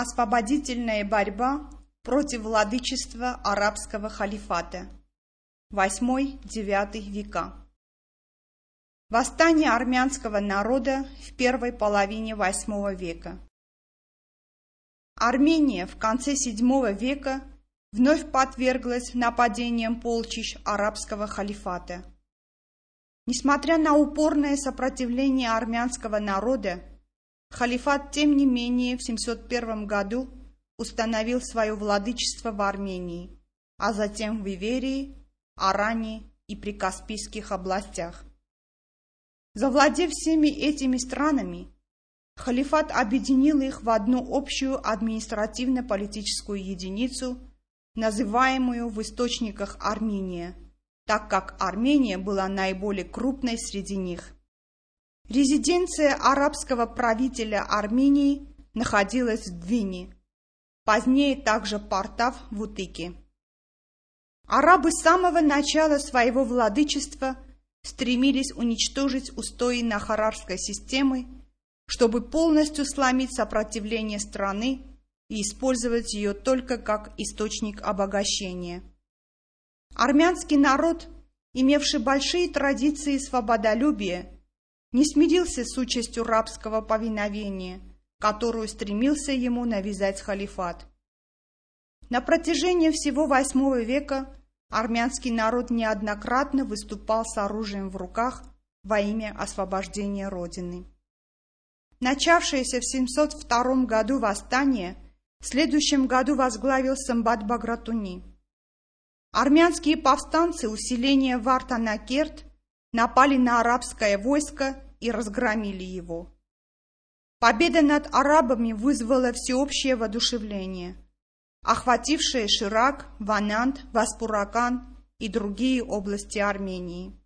Освободительная борьба против владычества арабского халифата. 8-9 века. Восстание армянского народа в первой половине VIII века. Армения в конце VII века вновь подверглась нападениям полчищ арабского халифата. Несмотря на упорное сопротивление армянского народа, халифат, тем не менее, в 701 году установил свое владычество в Армении, а затем в Иверии, Аране и Прикаспийских областях. Завладев всеми этими странами, халифат объединил их в одну общую административно-политическую единицу, называемую в источниках Армения, так как Армения была наиболее крупной среди них. Резиденция арабского правителя Армении находилась в Двине, позднее также Портав в Утыке. Арабы с самого начала своего владычества стремились уничтожить устои нахарарской системы, чтобы полностью сломить сопротивление страны и использовать ее только как источник обогащения. Армянский народ, имевший большие традиции свободолюбия, не смирился с участью рабского повиновения, которую стремился ему навязать халифат. На протяжении всего VIII века армянский народ неоднократно выступал с оружием в руках во имя освобождения Родины. Начавшееся в 702 году восстание в следующем году возглавил Самбат Багратуни. Армянские повстанцы усиления Вартанакерт напали на арабское войско и разгромили его. Победа над арабами вызвала всеобщее воодушевление, охватившее Ширак, Ванант, Васпуракан и другие области Армении.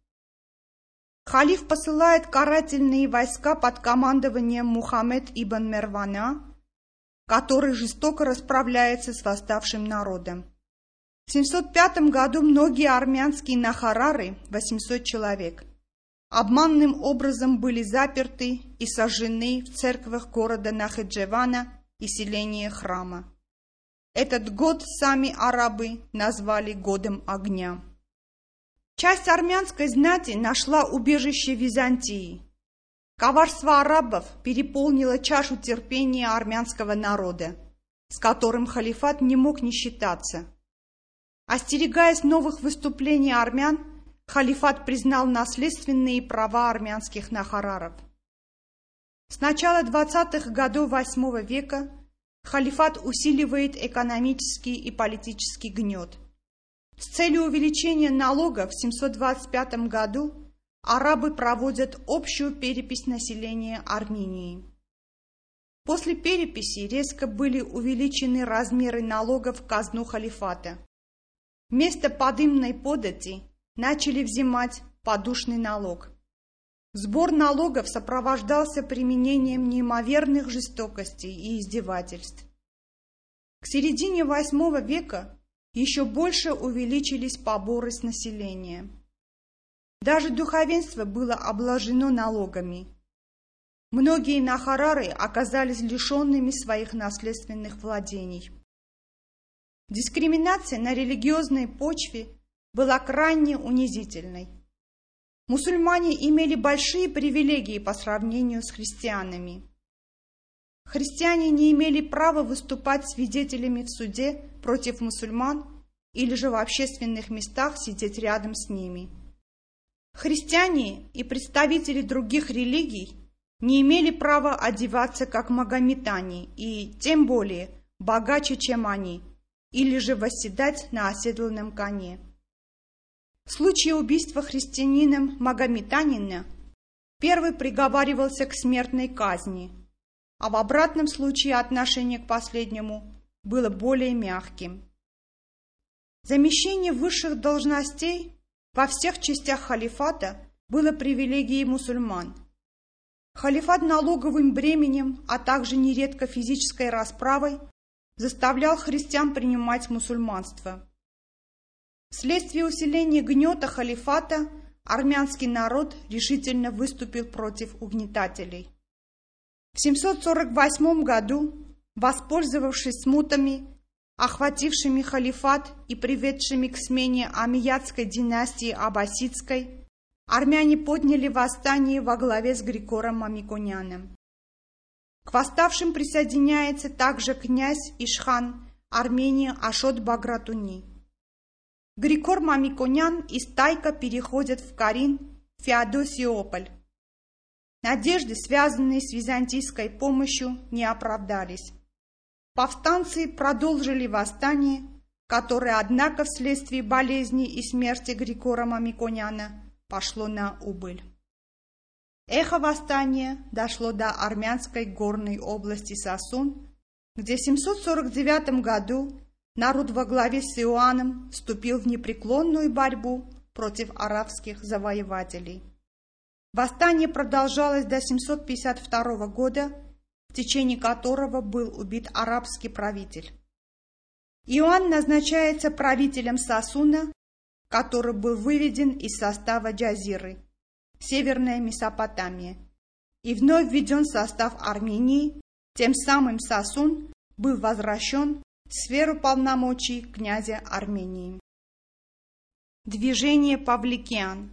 Халиф посылает карательные войска под командованием Мухаммед ибн Мервана, который жестоко расправляется с восставшим народом. В 705 году многие армянские нахарары, 800 человек, обманным образом были заперты и сожжены в церквах города Нахеджевана и селения храма. Этот год сами арабы назвали годом огня. Часть армянской знати нашла убежище в Византии. Коварство арабов переполнило чашу терпения армянского народа, с которым халифат не мог не считаться. Остерегаясь новых выступлений армян, халифат признал наследственные права армянских нахараров. С начала 20-х годов VIII века халифат усиливает экономический и политический гнет. С целью увеличения налогов в 725 году арабы проводят общую перепись населения Армении. После переписи резко были увеличены размеры налогов в казну халифата. Вместо подымной подати начали взимать подушный налог. Сбор налогов сопровождался применением неимоверных жестокостей и издевательств. К середине VIII века еще больше увеличились поборы с населения. Даже духовенство было обложено налогами. Многие нахарары оказались лишенными своих наследственных владений. Дискриминация на религиозной почве была крайне унизительной. Мусульмане имели большие привилегии по сравнению с христианами. Христиане не имели права выступать свидетелями в суде против мусульман или же в общественных местах сидеть рядом с ними. Христиане и представители других религий не имели права одеваться как магометане и, тем более, богаче, чем они, или же восседать на оседланном коне. В случае убийства христианином магометанина первый приговаривался к смертной казни, а в обратном случае отношение к последнему было более мягким. Замещение высших должностей во всех частях халифата было привилегией мусульман. Халифат налоговым бременем, а также нередко физической расправой заставлял христиан принимать мусульманство. Вследствие усиления гнета халифата армянский народ решительно выступил против угнетателей. В 748 году воспользовавшись смутами, охватившими халифат и приведшими к смене Амиядской династии Аббасидской, армяне подняли восстание во главе с Григором Мамиконяном. К восставшим присоединяется также князь Ишхан Армении Ашот Багратуни. Григор Мамиконян и Стайка переходят в Карин, Феодосиополь. Надежды, связанные с византийской помощью, не оправдались. Повстанцы продолжили восстание, которое, однако, вследствие болезни и смерти Григора Мамиконяна пошло на убыль. Эхо восстания дошло до армянской горной области Сосун, где в 749 году народ во главе с Иоанном вступил в непреклонную борьбу против арабских завоевателей. Восстание продолжалось до 752 года, в течение которого был убит арабский правитель. Иоанн назначается правителем Сасуна, который был выведен из состава Джазиры, Северная Месопотамия, и вновь введен состав Армении, тем самым Сасун был возвращен в сферу полномочий князя Армении. Движение Павликиан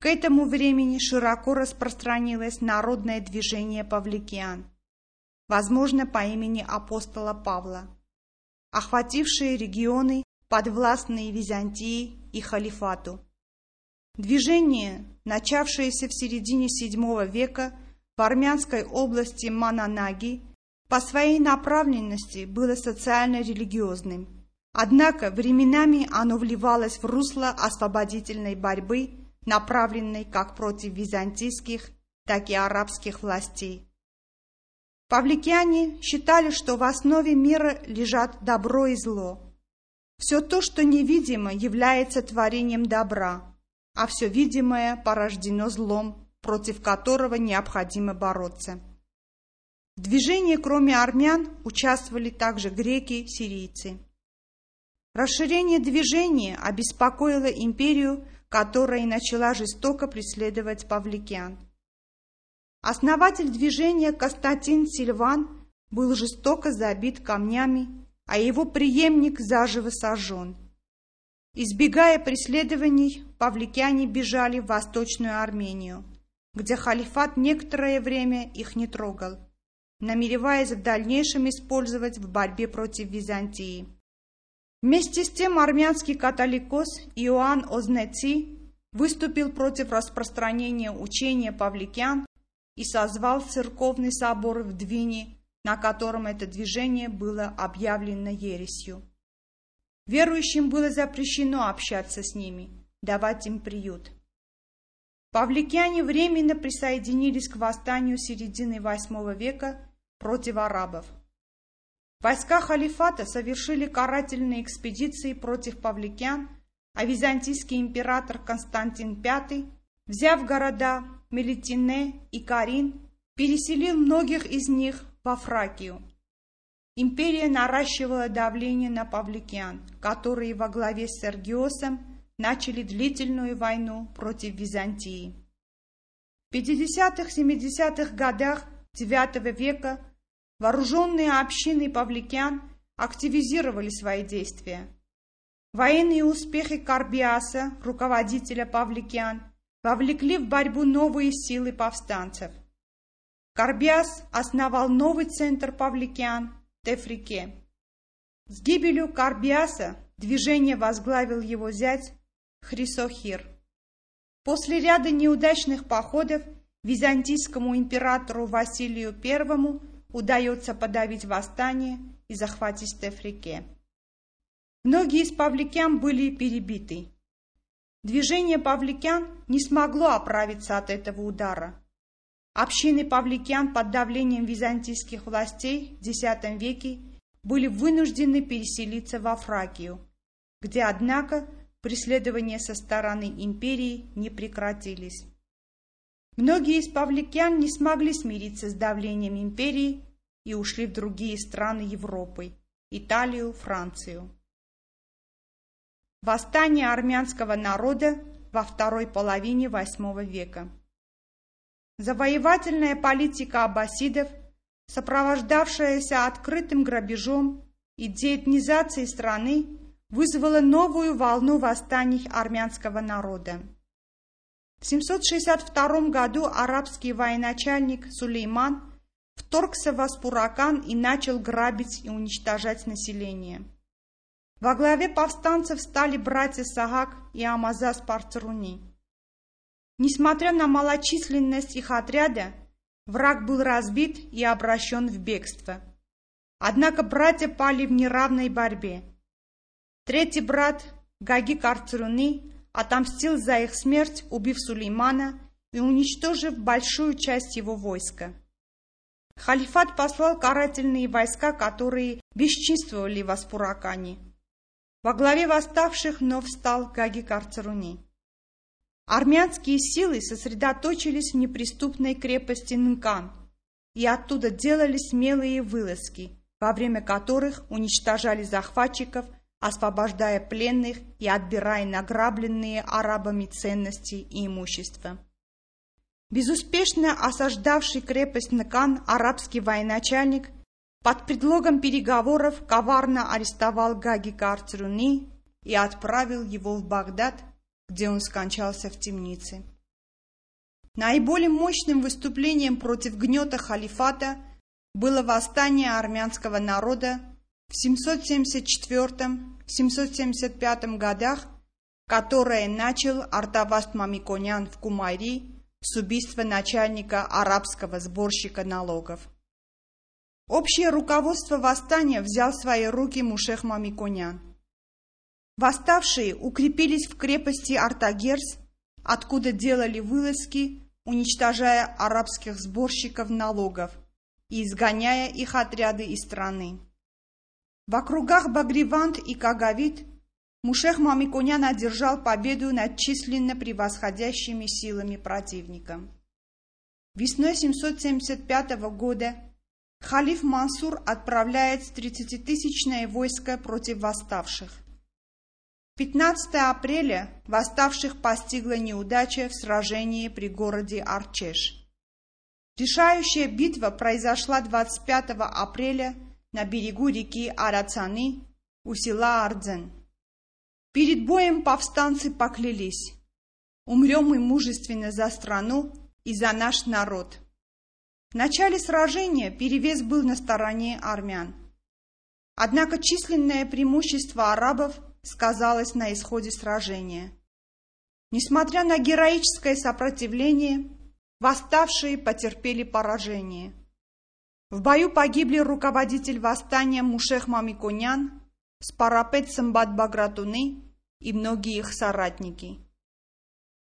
к этому времени широко распространилось народное движение павликиан, возможно, по имени апостола Павла, охватившее регионы, подвластные Византии и халифату. Движение, начавшееся в середине VII века в армянской области Мананаги, по своей направленности было социально-религиозным. Однако временами оно вливалось в русло освободительной борьбы направленной как против византийских, так и арабских властей. Павликяне считали, что в основе мира лежат добро и зло. Все то, что невидимо, является творением добра, а все видимое порождено злом, против которого необходимо бороться. В движении, кроме армян, участвовали также греки, сирийцы. Расширение движения обеспокоило империю которая начала жестоко преследовать павликян. Основатель движения Константин Сильван был жестоко забит камнями, а его преемник заживо сожжен. Избегая преследований, павликяне бежали в Восточную Армению, где халифат некоторое время их не трогал, намереваясь в дальнейшем использовать в борьбе против Византии. Вместе с тем армянский католикос Иоанн Ознеци выступил против распространения учения павликян и созвал церковный собор в Двине, на котором это движение было объявлено ересью. Верующим было запрещено общаться с ними, давать им приют. Павликяне временно присоединились к восстанию середины VIII века против арабов. Войска халифата совершили карательные экспедиции против павликян, а византийский император Константин V, взяв города Мелитине и Карин, переселил многих из них во Фракию. Империя наращивала давление на павликян, которые во главе с Сергиосом начали длительную войну против Византии. В 50-70-х годах IX века Вооруженные общины павликян активизировали свои действия. Военные успехи Карбиаса, руководителя павликян, вовлекли в борьбу новые силы повстанцев. Карбиас основал новый центр павликян – Тефрике. С гибелью Карбиаса движение возглавил его зять Хрисохир. После ряда неудачных походов византийскому императору Василию I удается подавить восстание и захватить Тефрике. Многие из павликян были перебиты. Движение павликян не смогло оправиться от этого удара. Общины павликян под давлением византийских властей в X веке были вынуждены переселиться во Фракию, где, однако, преследования со стороны империи не прекратились. Многие из павликян не смогли смириться с давлением империи и ушли в другие страны Европы – Италию, Францию. Восстание армянского народа во второй половине VIII века. Завоевательная политика аббасидов сопровождавшаяся открытым грабежом и деэтнизацией страны, вызвала новую волну восстаний армянского народа. В 762 году арабский военачальник Сулейман вторгся в Аспуракан и начал грабить и уничтожать население. Во главе повстанцев стали братья Сагак и Амазас Парцаруни. Несмотря на малочисленность их отряда, враг был разбит и обращен в бегство. Однако братья пали в неравной борьбе. Третий брат, Гаги Карцаруни, отомстил за их смерть, убив Сулеймана и уничтожив большую часть его войска. Халифат послал карательные войска, которые бесчинствовали в Аспуракане. Во главе восставших вновь встал Гаги Карцаруни. Армянские силы сосредоточились в неприступной крепости Нкан и оттуда делали смелые вылазки, во время которых уничтожали захватчиков, освобождая пленных и отбирая награбленные арабами ценности и имущество. Безуспешно осаждавший крепость Накан арабский военачальник под предлогом переговоров коварно арестовал Гаги Карцеруни и отправил его в Багдад, где он скончался в темнице. Наиболее мощным выступлением против гнета халифата было восстание армянского народа в 774-775 годах, которое начал Артаваст Мамиконян в Кумайри с убийства начальника арабского сборщика налогов. Общее руководство восстания взял в свои руки Мушех Мамиконян. Восставшие укрепились в крепости Артагерс, откуда делали вылазки, уничтожая арабских сборщиков налогов и изгоняя их отряды из страны. В округах Багривант и Кагавит Мушех Мамиконян одержал победу над численно превосходящими силами противника. Весной 775 года халиф Мансур отправляет 30-тысячное войско против восставших. 15 апреля восставших постигла неудача в сражении при городе Арчеш. Решающая битва произошла 25 апреля на берегу реки Арацаны у села Ардзен. Перед боем повстанцы поклялись. Умрем мы мужественно за страну и за наш народ. В начале сражения перевес был на стороне армян. Однако численное преимущество арабов сказалось на исходе сражения. Несмотря на героическое сопротивление, восставшие потерпели поражение. В бою погибли руководитель восстания Мушех Мамиконян, Спарапет Самбат Багратуны и многие их соратники.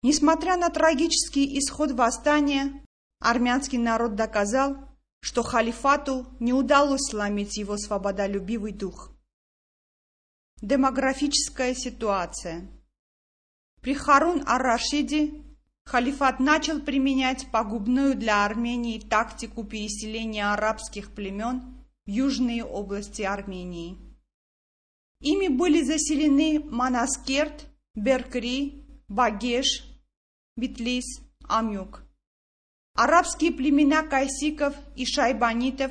Несмотря на трагический исход восстания, армянский народ доказал, что халифату не удалось сломить его свободолюбивый дух. Демографическая ситуация При Харун ар-Рашиде халифат начал применять погубную для Армении тактику переселения арабских племен в южные области Армении. Ими были заселены Манаскерт, Беркри, Багеш, Битлис, Амюк. Арабские племена кайсиков и шайбанитов,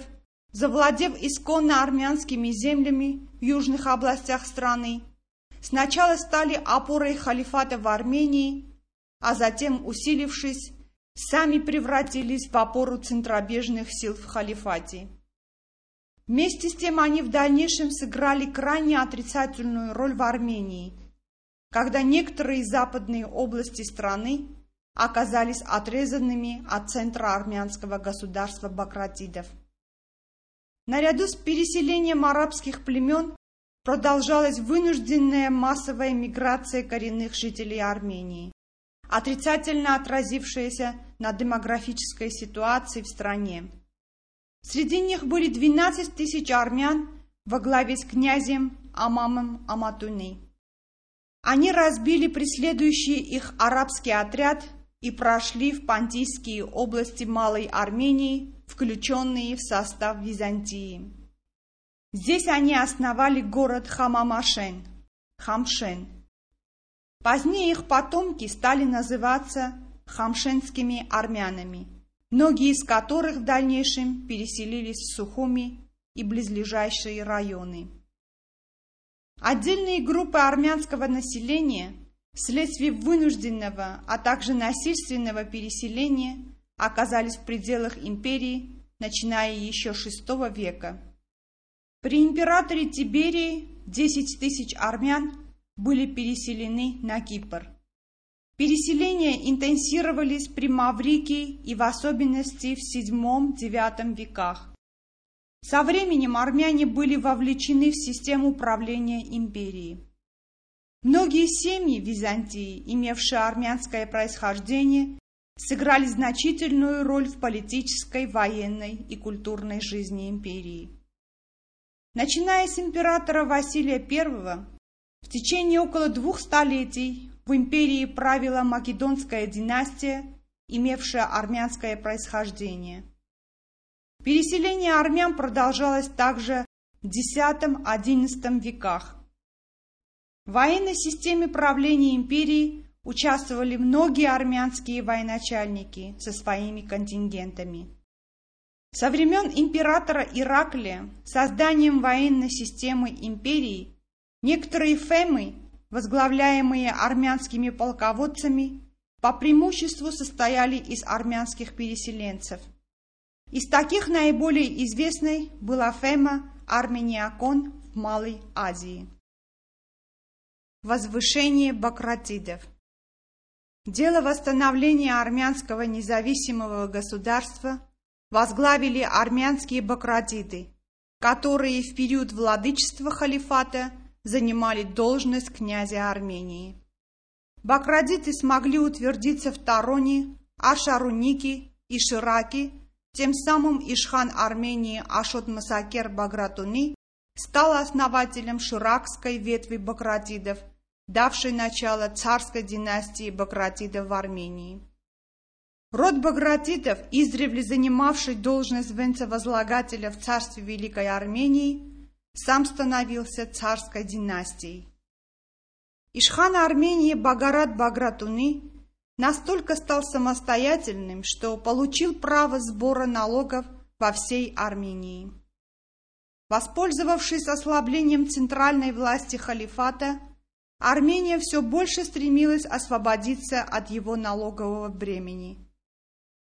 завладев исконно армянскими землями в южных областях страны, сначала стали опорой халифата в Армении, а затем, усилившись, сами превратились в опору центробежных сил в халифате. Вместе с тем они в дальнейшем сыграли крайне отрицательную роль в Армении, когда некоторые западные области страны оказались отрезанными от центра армянского государства Бакратидов. Наряду с переселением арабских племен продолжалась вынужденная массовая миграция коренных жителей Армении, отрицательно отразившаяся на демографической ситуации в стране. Среди них были 12 тысяч армян во главе с князем Амамом Аматуни. Они разбили преследующий их арабский отряд и прошли в Пантийские области Малой Армении, включенные в состав Византии. Здесь они основали город Хамамашен, Хамшен. Позднее их потомки стали называться хамшенскими армянами, многие из которых в дальнейшем переселились в Сухуми и близлежащие районы. Отдельные группы армянского населения вследствие вынужденного, а также насильственного переселения оказались в пределах империи, начиная еще VI века. При императоре Тиберии 10 тысяч армян были переселены на Кипр. Переселения интенсировались при Маврикии и в особенности в VII-IX веках. Со временем армяне были вовлечены в систему управления империей. Многие семьи Византии, имевшие армянское происхождение, сыграли значительную роль в политической, военной и культурной жизни империи. Начиная с императора Василия I, в течение около двух столетий в империи правила Македонская династия, имевшая армянское происхождение. Переселение армян продолжалось также в X-XI веках. В военной системе правления империи участвовали многие армянские военачальники со своими контингентами. Со времен императора Ираклия созданием военной системы империи некоторые фемы возглавляемые армянскими полководцами, по преимуществу состояли из армянских переселенцев. Из таких наиболее известной была Фема Армениакон в Малой Азии. Возвышение бакратидов Дело восстановления армянского независимого государства возглавили армянские бакратиды, которые в период владычества халифата занимали должность князя Армении. Бакрадиты смогли утвердиться в Тароне, Ашаруники и Шираке, тем самым Ишхан Армении Ашот Масакер Багратуни стал основателем ширакской ветви бакратидов, давшей начало царской династии бакратидов в Армении. Род Багратидов, издревле занимавший должность венцевозлагателя в царстве Великой Армении, сам становился царской династией. Ишхан Армении Багарат Багратуни настолько стал самостоятельным, что получил право сбора налогов во всей Армении. Воспользовавшись ослаблением центральной власти халифата, Армения все больше стремилась освободиться от его налогового бремени.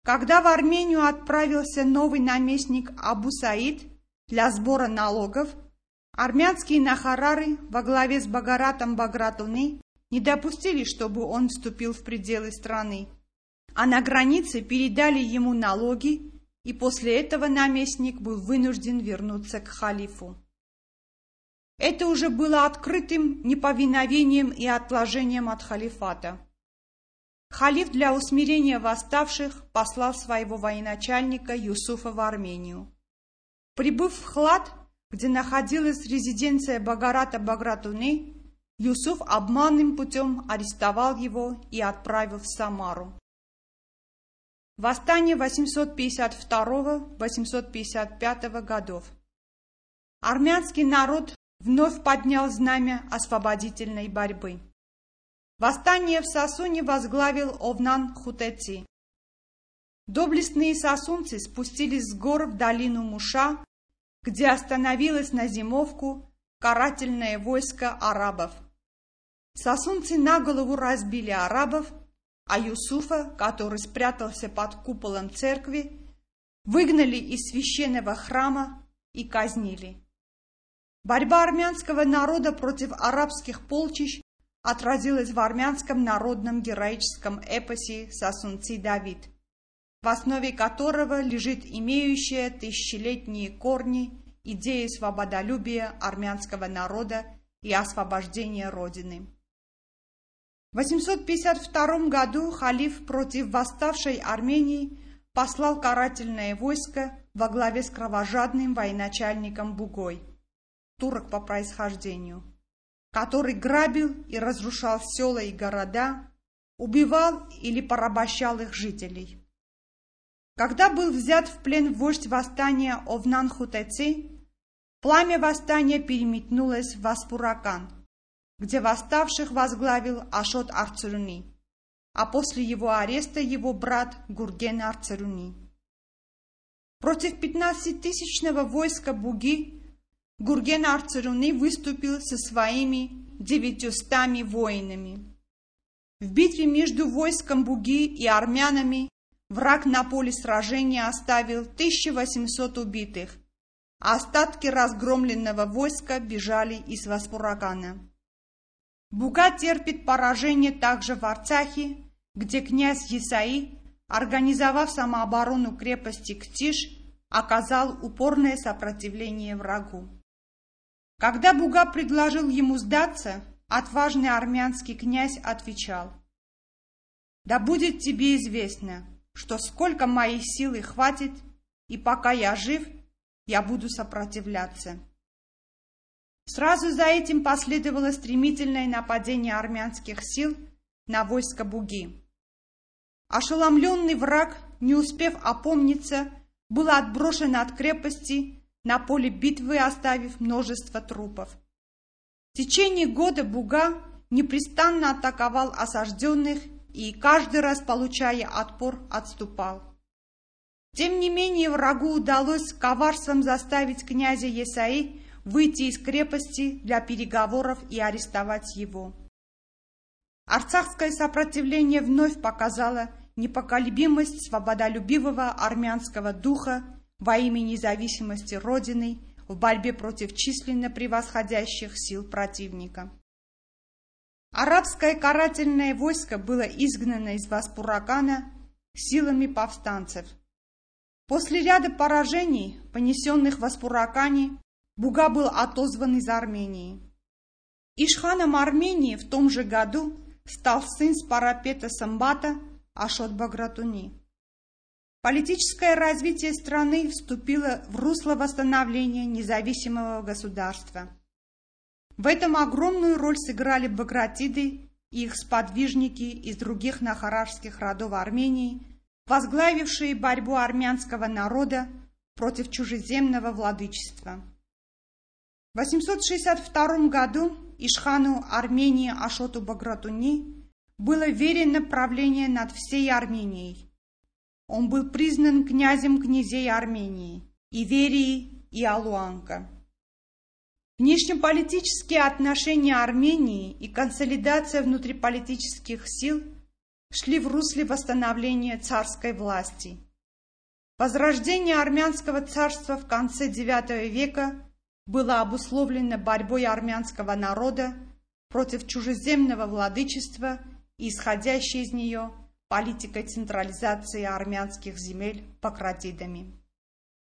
Когда в Армению отправился новый наместник Абу Саид для сбора налогов, Армянские нахарары во главе с Багаратом Багратуны не допустили, чтобы он вступил в пределы страны, а на границе передали ему налоги, и после этого наместник был вынужден вернуться к халифу. Это уже было открытым неповиновением и отложением от халифата. Халиф для усмирения восставших послал своего военачальника Юсуфа в Армению. Прибыв в Хлад, где находилась резиденция Багарата Багратуны, Юсуф обманным путем арестовал его и отправил в Самару. Восстание 852-855 годов. Армянский народ вновь поднял знамя освободительной борьбы. Восстание в Сосуне возглавил Овнан Хутеци. Доблестные сосунцы спустились с гор в долину Муша где остановилось на зимовку карательное войско арабов. Сосунцы на голову разбили арабов, а Юсуфа, который спрятался под куполом церкви, выгнали из священного храма и казнили. Борьба армянского народа против арабских полчищ отразилась в армянском народном героическом эпосе «Сосунцы Давид», в основе которого лежит имеющая тысячелетние корни идея свободолюбия армянского народа и освобождения Родины. В 852 году халиф против восставшей Армении послал карательное войско во главе с кровожадным военачальником Бугой, турок по происхождению, который грабил и разрушал села и города, убивал или порабощал их жителей. Когда был взят в плен вождь восстания Овнан Хутеци, пламя восстания переметнулось в Аспуракан, где восставших возглавил Ашот Арцеруни, а после его ареста его брат Гурген Арцеруни. Против 15-тысячного войска Буги Гурген Арцеруны выступил со своими девятьюстами воинами. В битве между войском Буги и армянами враг на поле сражения оставил 1800 убитых, а остатки разгромленного войска бежали из Васпуракана. Буга терпит поражение также в Арцахе, где князь Исаи, организовав самооборону крепости Ктиш, оказал упорное сопротивление врагу. Когда Буга предложил ему сдаться, отважный армянский князь отвечал, «Да будет тебе известно, что сколько моей силы хватит, и пока я жив, я буду сопротивляться». Сразу за этим последовало стремительное нападение армянских сил на войско Буги. Ошеломленный враг, не успев опомниться, был отброшен от крепости на поле битвы, оставив множество трупов. В течение года Буга непрестанно атаковал осажденных и каждый раз, получая отпор, отступал. Тем не менее, врагу удалось коварством заставить князя Есаи выйти из крепости для переговоров и арестовать его. Арцахское сопротивление вновь показало непоколебимость свободолюбивого армянского духа во имя независимости Родины в борьбе против численно превосходящих сил противника. Арабское карательное войско было изгнано из Васпуракана силами повстанцев. После ряда поражений, понесенных в Аспуракане, Буга был отозван из Армении. Ишханом Армении в том же году стал сын Спарапета Самбата Ашот Багратуни. Политическое развитие страны вступило в русло восстановления независимого государства. В этом огромную роль сыграли багратиды и их сподвижники из других нахарашских родов Армении, возглавившие борьбу армянского народа против чужеземного владычества. В 862 году Ишхану Армении Ашоту Багратуни было верено правление над всей Арменией. Он был признан князем князей Армении, Иверии и Алуанка. Внешнеполитические отношения Армении и консолидация внутриполитических сил шли в русле восстановления царской власти. Возрождение армянского царства в конце IX века было обусловлено борьбой армянского народа против чужеземного владычества и исходящей из нее политикой централизации армянских земель пократидами.